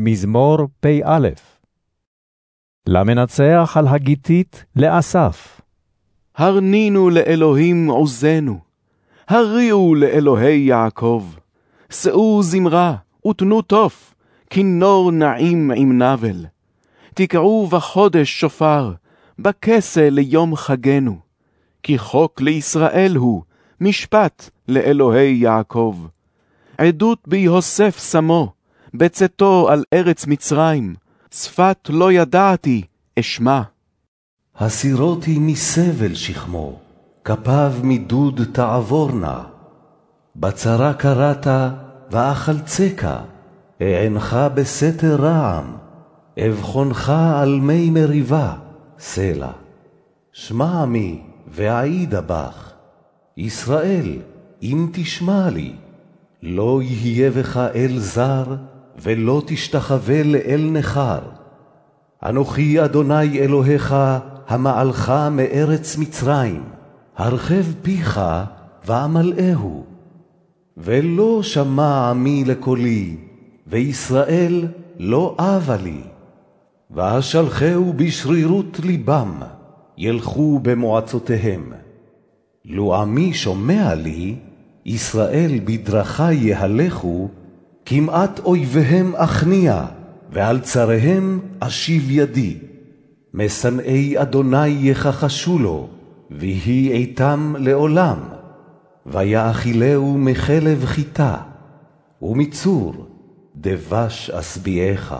מזמור פ"א. למנצח על הגיתית לאסף. הרנינו לאלוהים עוזנו, הריעו לאלוהי יעקב. שאו זמרה ותנו תוף, כינור נעים עם נבל. תקעו בחודש שופר, בכסה ליום חגנו. כי חוק לישראל הוא, משפט לאלוהי יעקב. עדות ביוסף שמו, בצאתו על ארץ מצרים, שפת לא ידעתי, אשמע. הסירותי מסבל שכמו, כפיו מדוד תעבורנה. בצרה קראת, ואחלצך, אענך בסתר רעם, אבחונך על מי מריבה, סלע. שמע עמי, ואעידה בך. ישראל, אם תשמע לי, לא יהיה בך אל זר, ולא תשתחווה לאל נכר. אנוכי אדוני אלוהיך, המעלך מארץ מצרים, הרחב פיך ואמלאהו. ולא שמע עמי לקולי, וישראל לא אבה לי. ואשלחהו בשרירות לבם, ילכו במועצותיהם. לו עמי שומע לי, ישראל בדרכי יהלכו, כמעט אויביהם אכניע, ועל צריהם אשיב ידי. משנאי אדוני יכחשו לו, ויהי איתם לעולם. ויאכילהו מחלב חיטה, ומצור דבש אשביעך.